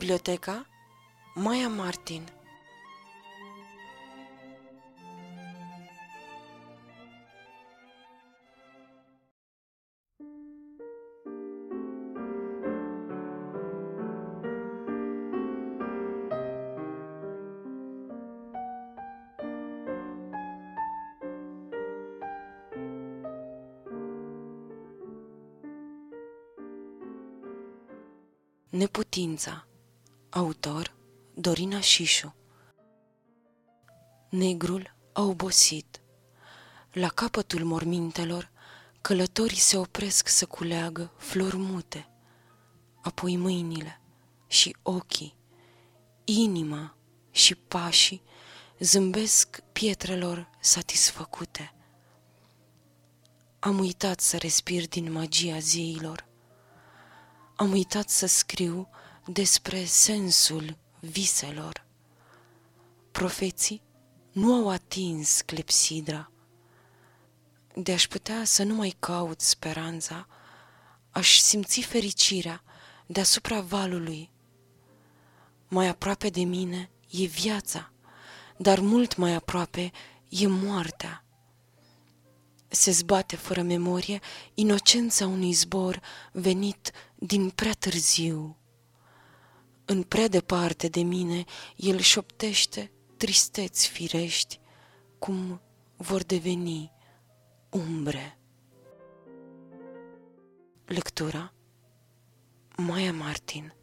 Biblioteca Maia Martin. Neputința Autor Dorina Șișu Negrul a obosit. La capătul mormintelor, călătorii se opresc să culeagă flori mute, apoi mâinile și ochii, inima și pașii zâmbesc pietrelor satisfăcute. Am uitat să respir din magia zeilor. Am uitat să scriu despre sensul viselor. Profeții nu au atins clepsidra. De aș putea să nu mai caut speranța, aș simți fericirea deasupra valului. Mai aproape de mine e viața, dar mult mai aproape e moartea. Se zbate fără memorie inocența unui zbor venit din prea târziu. În prea departe de mine, el șoptește tristeți firești, cum vor deveni umbre. Lectura Maia Martin